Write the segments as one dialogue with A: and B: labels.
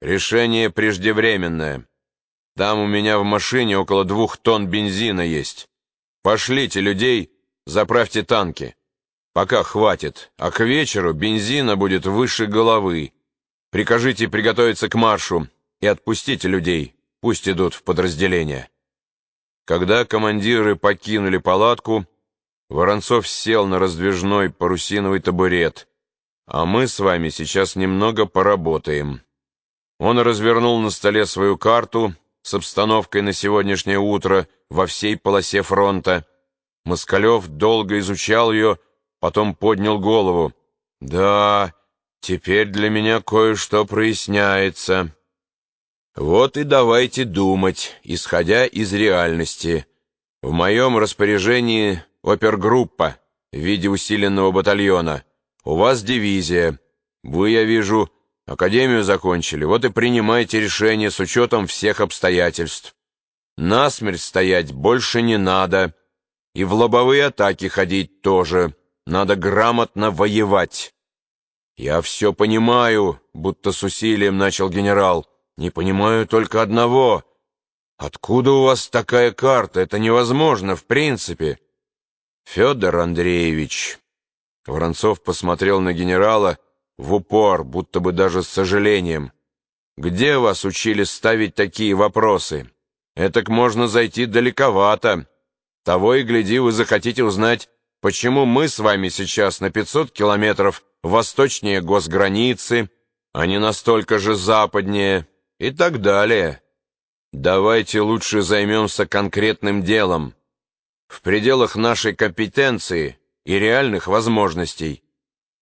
A: решение преждевременное. Там у меня в машине около двух тонн бензина есть. Пошлите людей, заправьте танки. Пока хватит, а к вечеру бензина будет выше головы. Прикажите приготовиться к маршу и отпустите людей, пусть идут в подразделение. Когда командиры покинули палатку, Воронцов сел на раздвижной парусиновый табурет, а мы с вами сейчас немного поработаем. Он развернул на столе свою карту с обстановкой на сегодняшнее утро во всей полосе фронта. Москалев долго изучал ее, потом поднял голову. «Да, теперь для меня кое-что проясняется». Вот и давайте думать, исходя из реальности. В моем распоряжении опергруппа в виде усиленного батальона. У вас дивизия. Вы, я вижу, академию закончили, вот и принимайте решение с учетом всех обстоятельств. Насмерть стоять больше не надо. И в лобовые атаки ходить тоже. Надо грамотно воевать. Я все понимаю, будто с усилием начал генерал. Не понимаю только одного. Откуда у вас такая карта? Это невозможно, в принципе. Федор Андреевич. Воронцов посмотрел на генерала в упор, будто бы даже с сожалением. Где вас учили ставить такие вопросы? Этак можно зайти далековато. Того и гляди, вы захотите узнать, почему мы с вами сейчас на 500 километров восточнее госграницы, а не настолько же западнее и так далее. Давайте лучше займемся конкретным делом. В пределах нашей компетенции и реальных возможностей.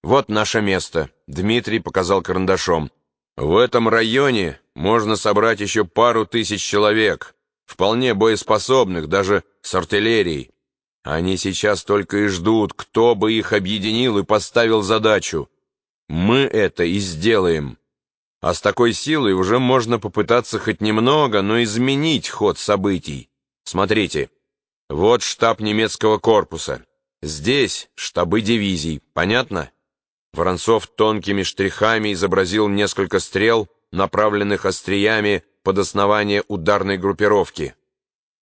A: Вот наше место, Дмитрий показал карандашом. В этом районе можно собрать еще пару тысяч человек, вполне боеспособных, даже с артиллерией. Они сейчас только и ждут, кто бы их объединил и поставил задачу. Мы это и сделаем. А с такой силой уже можно попытаться хоть немного, но изменить ход событий. Смотрите, вот штаб немецкого корпуса. Здесь штабы дивизий, понятно? Воронцов тонкими штрихами изобразил несколько стрел, направленных остриями под основание ударной группировки.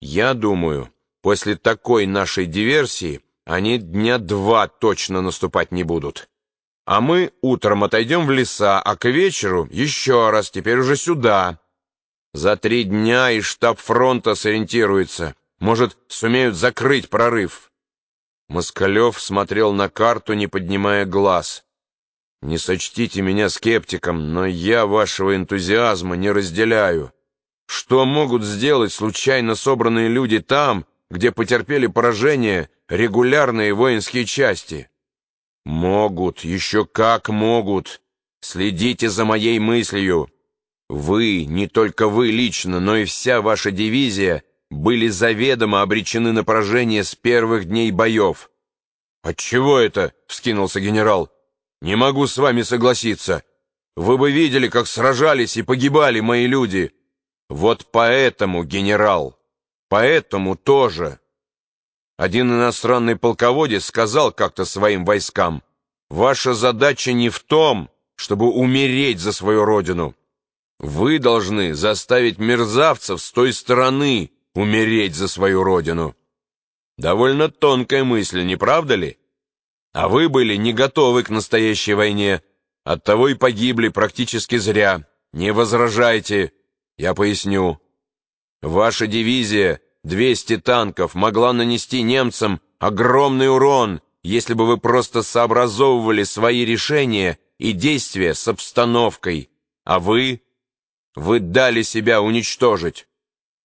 A: Я думаю, после такой нашей диверсии они дня два точно наступать не будут. А мы утром отойдем в леса, а к вечеру еще раз, теперь уже сюда. За три дня и штаб фронта сориентируется. Может, сумеют закрыть прорыв. Москалев смотрел на карту, не поднимая глаз. «Не сочтите меня скептиком, но я вашего энтузиазма не разделяю. Что могут сделать случайно собранные люди там, где потерпели поражение регулярные воинские части?» «Могут, еще как могут. Следите за моей мыслью. Вы, не только вы лично, но и вся ваша дивизия были заведомо обречены на поражение с первых дней боев». «Отчего это?» — вскинулся генерал. «Не могу с вами согласиться. Вы бы видели, как сражались и погибали мои люди. Вот поэтому, генерал, поэтому тоже». Один иностранный полководец сказал как-то своим войскам, «Ваша задача не в том, чтобы умереть за свою родину. Вы должны заставить мерзавцев с той стороны умереть за свою родину». Довольно тонкая мысль, не правда ли? А вы были не готовы к настоящей войне, оттого и погибли практически зря. Не возражайте, я поясню. Ваша дивизия 200 танков могла нанести немцам огромный урон, если бы вы просто сообразовывали свои решения и действия с обстановкой. А вы? Вы дали себя уничтожить.